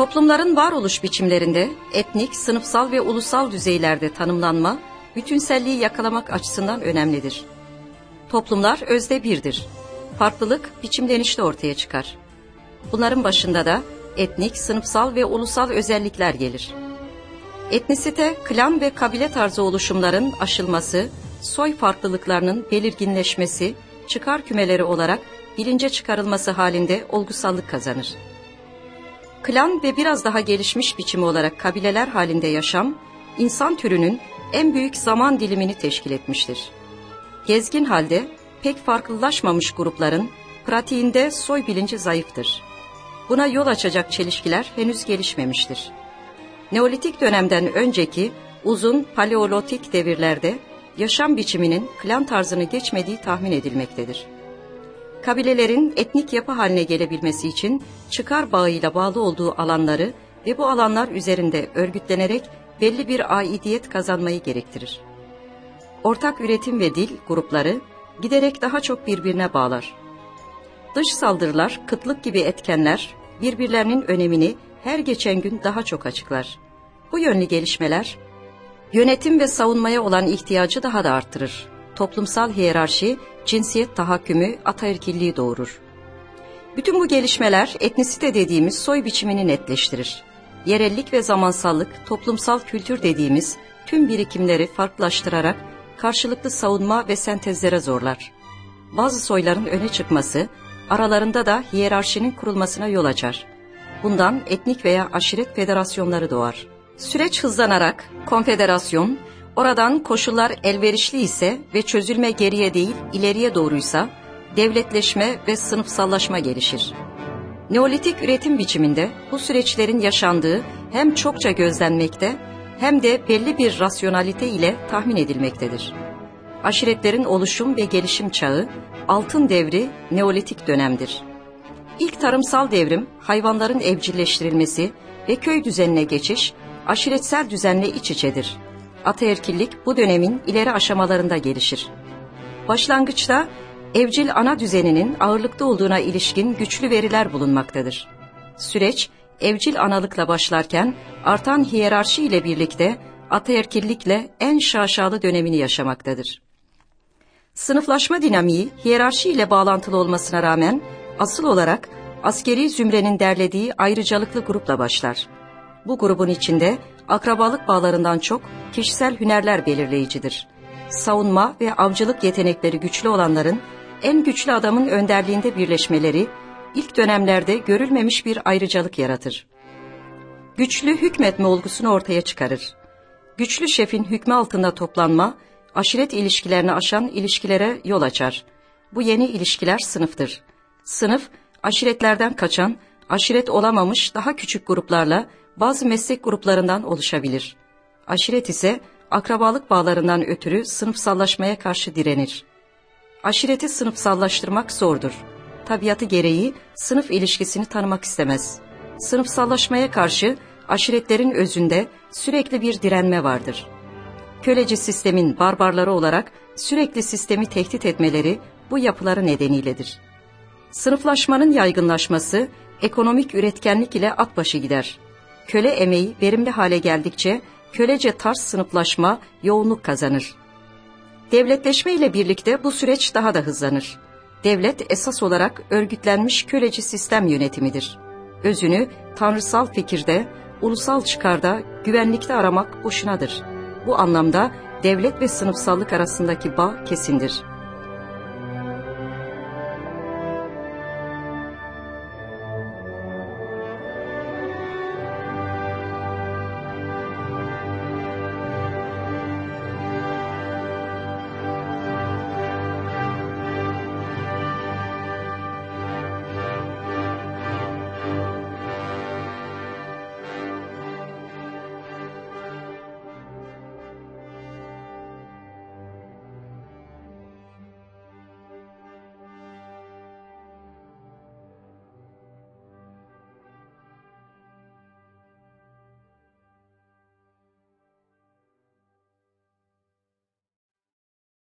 Toplumların varoluş biçimlerinde etnik, sınıfsal ve ulusal düzeylerde tanımlanma, bütünselliği yakalamak açısından önemlidir. Toplumlar özde birdir. Farklılık biçimlenişte ortaya çıkar. Bunların başında da etnik, sınıfsal ve ulusal özellikler gelir. Etnisite, klan ve kabile tarzı oluşumların aşılması, soy farklılıklarının belirginleşmesi, çıkar kümeleri olarak bilince çıkarılması halinde olgusallık kazanır. Klan ve biraz daha gelişmiş biçimi olarak kabileler halinde yaşam, insan türünün en büyük zaman dilimini teşkil etmiştir. Gezgin halde pek farklılaşmamış grupların pratiğinde soy bilinci zayıftır. Buna yol açacak çelişkiler henüz gelişmemiştir. Neolitik dönemden önceki uzun paleolitik devirlerde yaşam biçiminin klan tarzını geçmediği tahmin edilmektedir. Kabilelerin etnik yapı haline gelebilmesi için çıkar bağıyla bağlı olduğu alanları ve bu alanlar üzerinde örgütlenerek belli bir aidiyet kazanmayı gerektirir. Ortak üretim ve dil grupları giderek daha çok birbirine bağlar. Dış saldırılar, kıtlık gibi etkenler birbirlerinin önemini her geçen gün daha çok açıklar. Bu yönlü gelişmeler yönetim ve savunmaya olan ihtiyacı daha da arttırır. Toplumsal hiyerarşi, cinsiyet tahakkümü, ataerkilliği doğurur. Bütün bu gelişmeler etnisite dediğimiz soy biçimini netleştirir. Yerellik ve zamansallık, toplumsal kültür dediğimiz tüm birikimleri farklılaştırarak karşılıklı savunma ve sentezlere zorlar. Bazı soyların öne çıkması, aralarında da hiyerarşinin kurulmasına yol açar. Bundan etnik veya aşiret federasyonları doğar. Süreç hızlanarak konfederasyon, oradan koşullar elverişli ise ve çözülme geriye değil ileriye doğruysa, devletleşme ve sınıfsallaşma gelişir. Neolitik üretim biçiminde bu süreçlerin yaşandığı hem çokça gözlenmekte hem de belli bir rasyonalite ile tahmin edilmektedir. Aşiretlerin oluşum ve gelişim çağı, altın devri Neolitik dönemdir. İlk tarımsal devrim, hayvanların evcilleştirilmesi ve köy düzenine geçiş, aşiretsel düzenle iç içedir. Ataerkillik bu dönemin ileri aşamalarında gelişir. Başlangıçta evcil ana düzeninin ağırlıkta olduğuna ilişkin güçlü veriler bulunmaktadır. Süreç, evcil analıkla başlarken artan hiyerarşi ile birlikte ataerkillikle en şaşalı dönemini yaşamaktadır. Sınıflaşma dinamiği hiyerarşi ile bağlantılı olmasına rağmen asıl olarak askeri zümrenin derlediği ayrıcalıklı grupla başlar. Bu grubun içinde akrabalık bağlarından çok kişisel hünerler belirleyicidir. Savunma ve avcılık yetenekleri güçlü olanların en güçlü adamın önderliğinde birleşmeleri ilk dönemlerde görülmemiş bir ayrıcalık yaratır. Güçlü hükmetme olgusunu ortaya çıkarır. Güçlü şefin hükmü altında toplanma, aşiret ilişkilerini aşan ilişkilere yol açar. Bu yeni ilişkiler sınıftır. Sınıf, aşiretlerden kaçan, aşiret olamamış daha küçük gruplarla bazı meslek gruplarından oluşabilir. Aşiret ise akrabalık bağlarından ötürü sınıfsallaşmaya karşı direnir. Aşireti sınıfsallaştırmak zordur. Tabiatı gereği sınıf ilişkisini tanımak istemez. Sınıfsallaşmaya karşı aşiretlerin özünde sürekli bir direnme vardır. Köleci sistemin barbarları olarak sürekli sistemi tehdit etmeleri bu yapıları nedeniyledir. Sınıflaşmanın yaygınlaşması ekonomik üretkenlik ile at başı gider. Köle emeği verimli hale geldikçe kölece tarz sınıflaşma yoğunluk kazanır. Devletleşme ile birlikte bu süreç daha da hızlanır. Devlet esas olarak örgütlenmiş köleci sistem yönetimidir. Özünü tanrısal fikirde, ulusal çıkarda, güvenlikte aramak boşunadır. Bu anlamda devlet ve sınıfsallık arasındaki bağ kesindir.